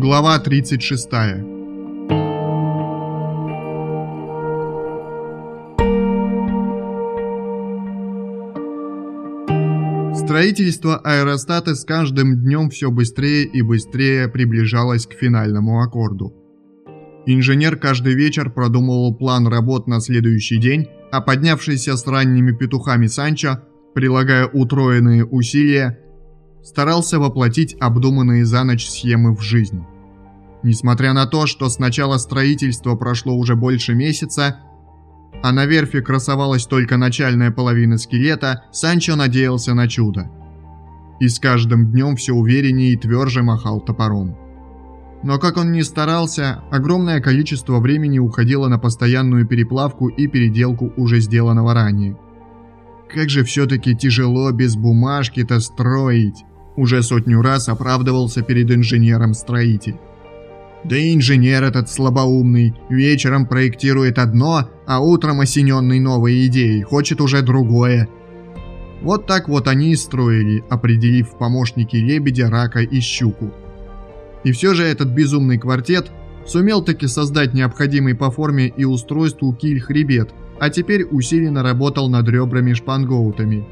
Глава 36. Строительство аэростата с каждым днем все быстрее и быстрее приближалось к финальному аккорду. Инженер каждый вечер продумывал план работ на следующий день, а поднявшийся с ранними петухами Санчо, прилагая утроенные усилия, старался воплотить обдуманные за ночь схемы в жизнь. Несмотря на то, что с начала строительства прошло уже больше месяца, а на верфи красовалась только начальная половина скелета, Санчо надеялся на чудо. И с каждым днем все увереннее и тверже махал топором. Но как он ни старался, огромное количество времени уходило на постоянную переплавку и переделку уже сделанного ранее. Как же все-таки тяжело без бумажки-то строить уже сотню раз оправдывался перед инженером-строитель. Да и инженер этот слабоумный, вечером проектирует одно, а утром осененный новой идеей, хочет уже другое. Вот так вот они и строили, определив помощники лебедя, рака и щуку. И все же этот безумный квартет сумел таки создать необходимый по форме и устройству киль-хребет, а теперь усиленно работал над ребрами-шпангоутами.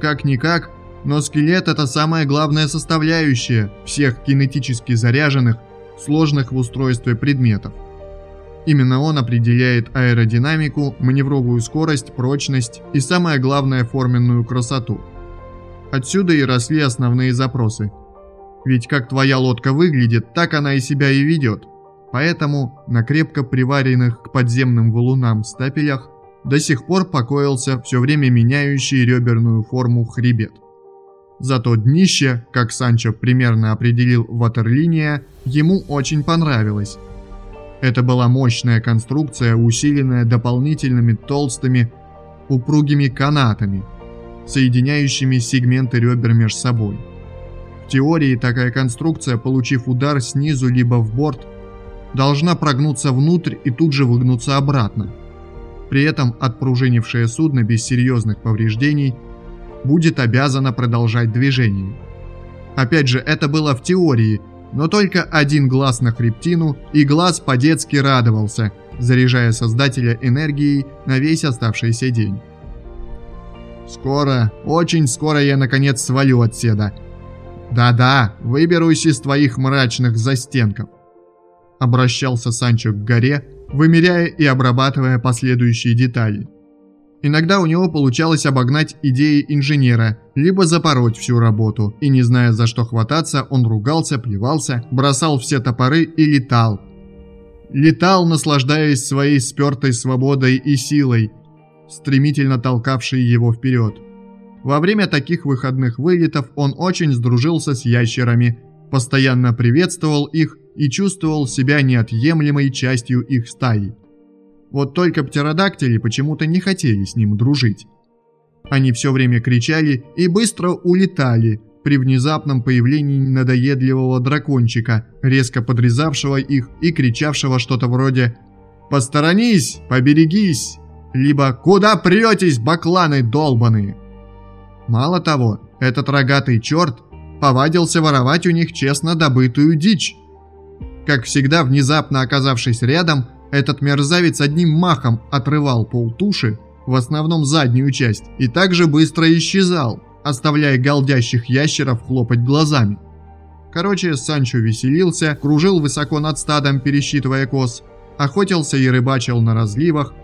Как-никак, но скелет это самая главная составляющая всех кинетически заряженных, сложных в устройстве предметов. Именно он определяет аэродинамику, маневровую скорость, прочность и самое главное форменную красоту. Отсюда и росли основные запросы. Ведь как твоя лодка выглядит, так она и себя и ведет. Поэтому на крепко приваренных к подземным валунам стапелях до сих пор покоился все время меняющий реберную форму хребет. Зато днище, как Санчо примерно определил ватерлиния, ему очень понравилось. Это была мощная конструкция, усиленная дополнительными толстыми упругими канатами, соединяющими сегменты ребер между собой. В теории такая конструкция, получив удар снизу либо в борт, должна прогнуться внутрь и тут же выгнуться обратно. При этом отпружинившее судно без серьезных повреждений – будет обязана продолжать движение. Опять же, это было в теории, но только один глаз на хребтину, и глаз по-детски радовался, заряжая создателя энергией на весь оставшийся день. «Скоро, очень скоро я наконец свалю от седа. Да-да, выберусь из твоих мрачных застенков», — обращался Санчо к горе, вымеряя и обрабатывая последующие детали. Иногда у него получалось обогнать идеи инженера, либо запороть всю работу, и не зная за что хвататься, он ругался, плевался, бросал все топоры и летал. Летал, наслаждаясь своей спертой свободой и силой, стремительно толкавшей его вперед. Во время таких выходных вылетов он очень сдружился с ящерами, постоянно приветствовал их и чувствовал себя неотъемлемой частью их стаи. Вот только птеродактили почему-то не хотели с ним дружить. Они все время кричали и быстро улетали при внезапном появлении надоедливого дракончика, резко подрезавшего их и кричавшего что-то вроде «Посторонись! Поберегись!» либо «Куда претесь, бакланы долбаные?» Мало того, этот рогатый черт повадился воровать у них честно добытую дичь. Как всегда, внезапно оказавшись рядом, этот мерзавец одним махом отрывал полтуши, в основном заднюю часть, и также быстро исчезал, оставляя голдящих ящеров хлопать глазами. Короче, Санчо веселился, кружил высоко над стадом, пересчитывая коз, охотился и рыбачил на разливах,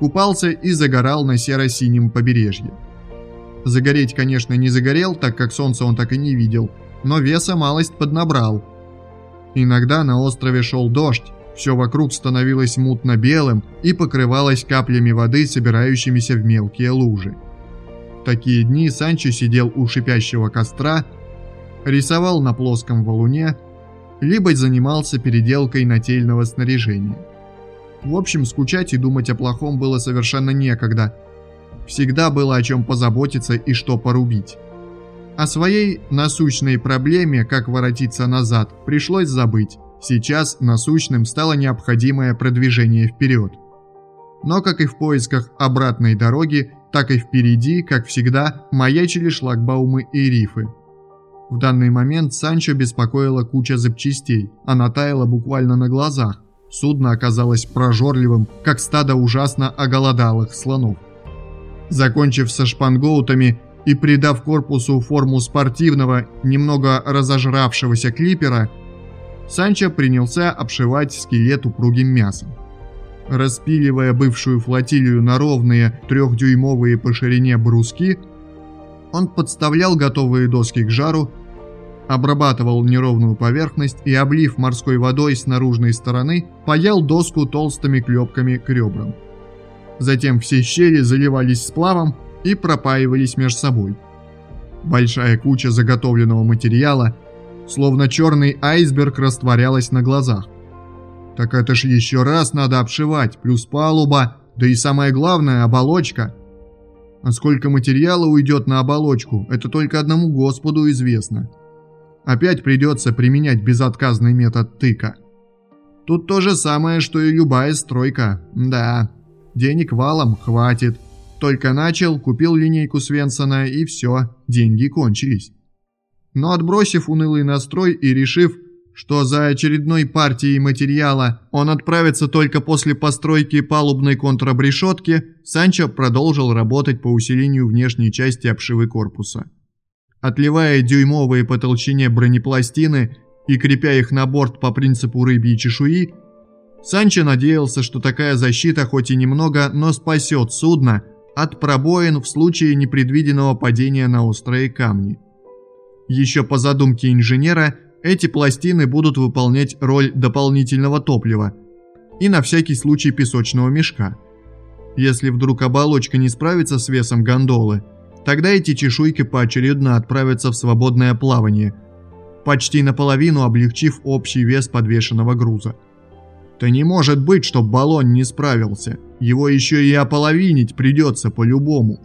купался и загорал на серо-синем побережье. Загореть, конечно, не загорел, так как солнца он так и не видел, но веса малость поднабрал. Иногда на острове шел дождь, все вокруг становилось мутно-белым и покрывалось каплями воды, собирающимися в мелкие лужи. В такие дни Санчо сидел у шипящего костра, рисовал на плоском валуне, либо занимался переделкой нательного снаряжения. В общем, скучать и думать о плохом было совершенно некогда. Всегда было о чем позаботиться и что порубить. О своей насущной проблеме, как воротиться назад, пришлось забыть. Сейчас насущным стало необходимое продвижение вперед. Но как и в поисках обратной дороги, так и впереди, как всегда, маячили шлагбаумы и рифы. В данный момент Санчо беспокоила куча запчастей, она таяла буквально на глазах. Судно оказалось прожорливым, как стадо ужасно оголодалых слонов. Закончив со шпангоутами и придав корпусу форму спортивного, немного разожравшегося клипера, Санчо принялся обшивать скелет упругим мясом. Распиливая бывшую флотилию на ровные трехдюймовые по ширине бруски, он подставлял готовые доски к жару, обрабатывал неровную поверхность и, облив морской водой с наружной стороны, паял доску толстыми клепками к ребрам. Затем все щели заливались сплавом и пропаивались между собой. Большая куча заготовленного материала, словно черный айсберг, растворялась на глазах. Так это ж еще раз надо обшивать, плюс палуба, да и самое главное – оболочка. А сколько материала уйдет на оболочку, это только одному Господу известно. Опять придется применять безотказный метод тыка. Тут то же самое, что и любая стройка. Да, денег валом хватит. Только начал, купил линейку Свенсона и все, деньги кончились. Но отбросив унылый настрой и решив, что за очередной партией материала он отправится только после постройки палубной контрабрешетки, Санчо продолжил работать по усилению внешней части обшивы корпуса. Отливая дюймовые по толщине бронепластины и крепя их на борт по принципу рыбьей чешуи, Санчо надеялся, что такая защита хоть и немного, но спасет судно от пробоин в случае непредвиденного падения на острые камни. Еще по задумке инженера, эти пластины будут выполнять роль дополнительного топлива и на всякий случай песочного мешка. Если вдруг оболочка не справится с весом гондолы, тогда эти чешуйки поочередно отправятся в свободное плавание, почти наполовину облегчив общий вес подвешенного груза. Да не может быть, чтоб баллон не справился. Его еще и ополовинить придется по-любому.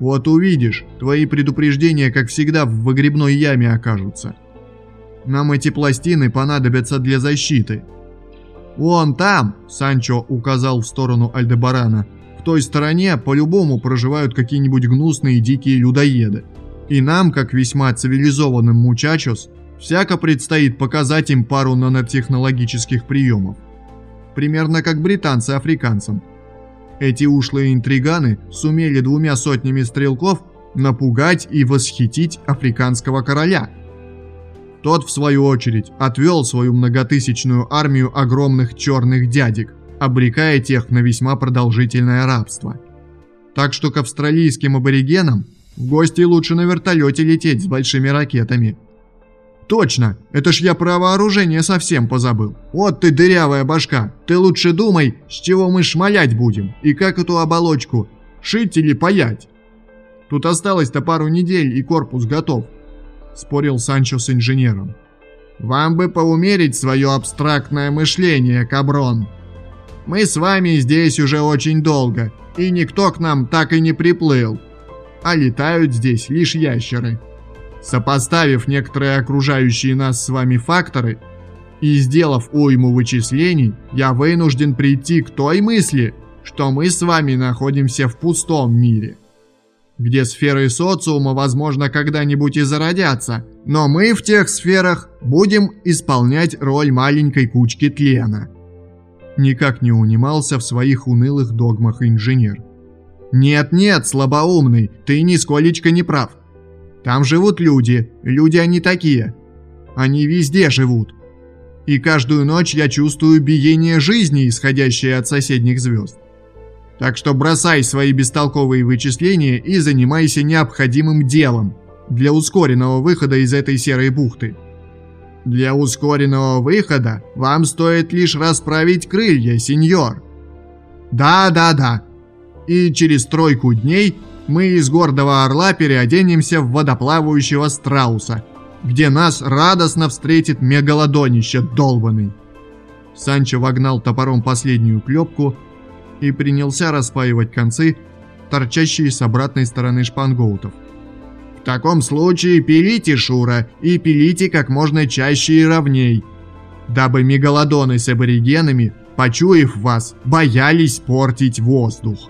Вот увидишь, твои предупреждения, как всегда, в выгребной яме окажутся. Нам эти пластины понадобятся для защиты. Вон там, Санчо указал в сторону Альдебарана, в той стороне по-любому проживают какие-нибудь гнусные дикие людоеды. И нам, как весьма цивилизованным мучачос, всяко предстоит показать им пару нанотехнологических приемов. Примерно как британцы африканцам. Эти ушлые интриганы сумели двумя сотнями стрелков напугать и восхитить африканского короля. Тот, в свою очередь, отвел свою многотысячную армию огромных черных дядек, обрекая тех на весьма продолжительное рабство. Так что к австралийским аборигенам в гости лучше на вертолете лететь с большими ракетами – Точно, это ж я про вооружение совсем позабыл. Вот ты дырявая башка, ты лучше думай, с чего мы шмалять будем, и как эту оболочку, шить или паять. Тут осталось-то пару недель, и корпус готов, спорил Санчо с инженером. Вам бы поумерить свое абстрактное мышление, каброн. Мы с вами здесь уже очень долго, и никто к нам так и не приплыл. А летают здесь лишь ящеры. Сопоставив некоторые окружающие нас с вами факторы и сделав уйму вычислений, я вынужден прийти к той мысли, что мы с вами находимся в пустом мире, где сферы социума, возможно, когда-нибудь и зародятся, но мы в тех сферах будем исполнять роль маленькой кучки тлена. Никак не унимался в своих унылых догмах инженер. «Нет-нет, слабоумный, ты нисколечко не прав. Там живут люди, люди они такие. Они везде живут. И каждую ночь я чувствую биение жизни, исходящее от соседних звезд. Так что бросай свои бестолковые вычисления и занимайся необходимым делом для ускоренного выхода из этой серой бухты. Для ускоренного выхода вам стоит лишь расправить крылья, сеньор. Да-да-да. И через тройку дней мы из гордого орла переоденемся в водоплавающего страуса, где нас радостно встретит мегалодонище долбанный. Санчо вогнал топором последнюю клепку и принялся распаивать концы, торчащие с обратной стороны шпангоутов. В таком случае пилите, Шура, и пилите как можно чаще и ровней, дабы мегалодоны с аборигенами, почуяв вас, боялись портить воздух.